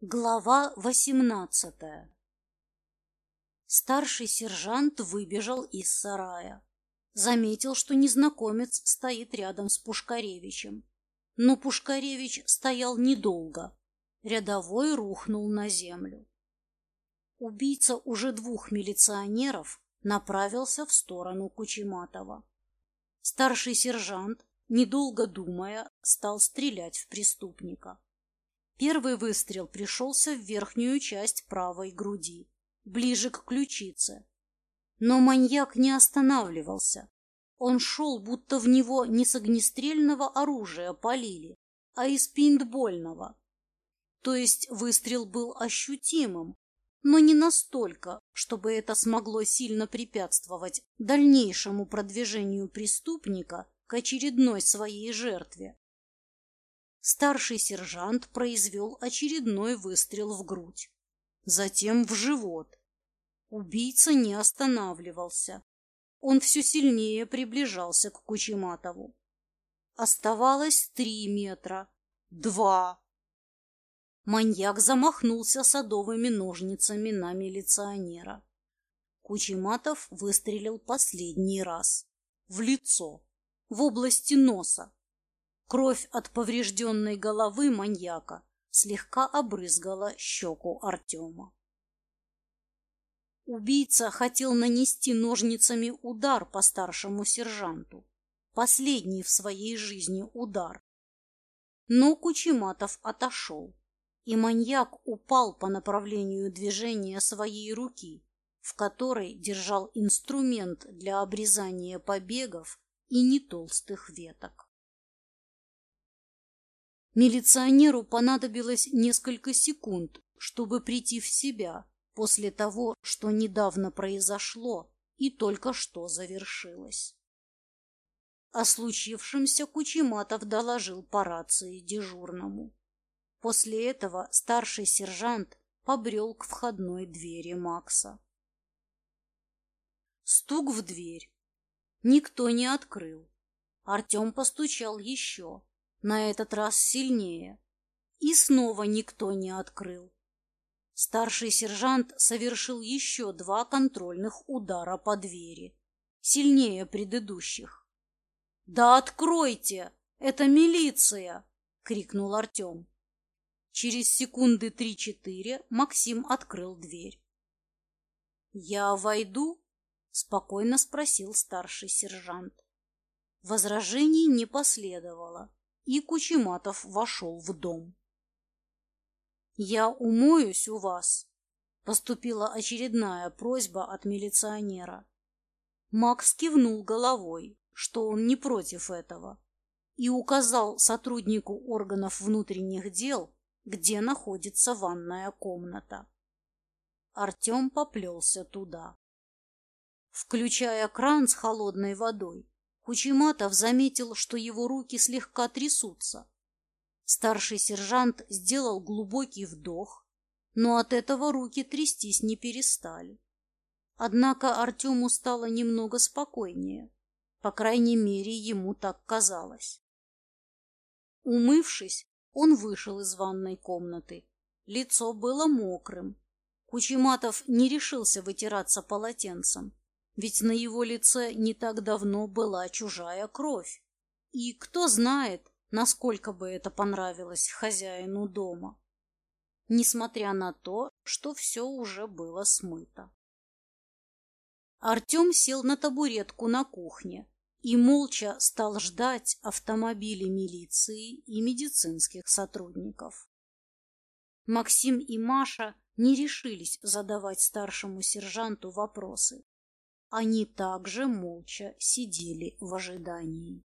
Глава восемнадцатая Старший сержант выбежал из сарая. Заметил, что незнакомец стоит рядом с Пушкаревичем. Но Пушкаревич стоял недолго. Рядовой рухнул на землю. Убийца уже двух милиционеров направился в сторону Кучематова. Старший сержант, недолго думая, стал стрелять в преступника. Первый выстрел пришелся в верхнюю часть правой груди, ближе к ключице. Но маньяк не останавливался. Он шел, будто в него не с огнестрельного оружия полили, а из пейнтбольного. То есть выстрел был ощутимым, но не настолько, чтобы это смогло сильно препятствовать дальнейшему продвижению преступника к очередной своей жертве. Старший сержант произвел очередной выстрел в грудь, затем в живот. Убийца не останавливался. Он все сильнее приближался к Кучематову. Оставалось три метра. Два. Маньяк замахнулся садовыми ножницами на милиционера. Кучематов выстрелил последний раз. В лицо. В области носа. Кровь от поврежденной головы маньяка слегка обрызгала щеку Артема. Убийца хотел нанести ножницами удар по старшему сержанту, последний в своей жизни удар. Но Кучематов отошел, и маньяк упал по направлению движения своей руки, в которой держал инструмент для обрезания побегов и нетолстых веток. Милиционеру понадобилось несколько секунд, чтобы прийти в себя после того, что недавно произошло и только что завершилось. О случившемся Кучематов доложил по рации дежурному. После этого старший сержант побрел к входной двери Макса. Стук в дверь. Никто не открыл. Артем постучал еще на этот раз сильнее. И снова никто не открыл. Старший сержант совершил еще два контрольных удара по двери, сильнее предыдущих. «Да откройте! Это милиция!» — крикнул Артем. Через секунды три-четыре Максим открыл дверь. «Я войду?» — спокойно спросил старший сержант. Возражений не последовало и Кучематов вошел в дом. «Я умоюсь у вас», — поступила очередная просьба от милиционера. Макс кивнул головой, что он не против этого, и указал сотруднику органов внутренних дел, где находится ванная комната. Артем поплелся туда. Включая кран с холодной водой, Кучематов заметил, что его руки слегка трясутся. Старший сержант сделал глубокий вдох, но от этого руки трястись не перестали. Однако Артему стало немного спокойнее. По крайней мере, ему так казалось. Умывшись, он вышел из ванной комнаты. Лицо было мокрым. Кучематов не решился вытираться полотенцем ведь на его лице не так давно была чужая кровь. И кто знает, насколько бы это понравилось хозяину дома, несмотря на то, что все уже было смыто. Артем сел на табуретку на кухне и молча стал ждать автомобилей милиции и медицинских сотрудников. Максим и Маша не решились задавать старшему сержанту вопросы. Они также молча сидели в ожидании.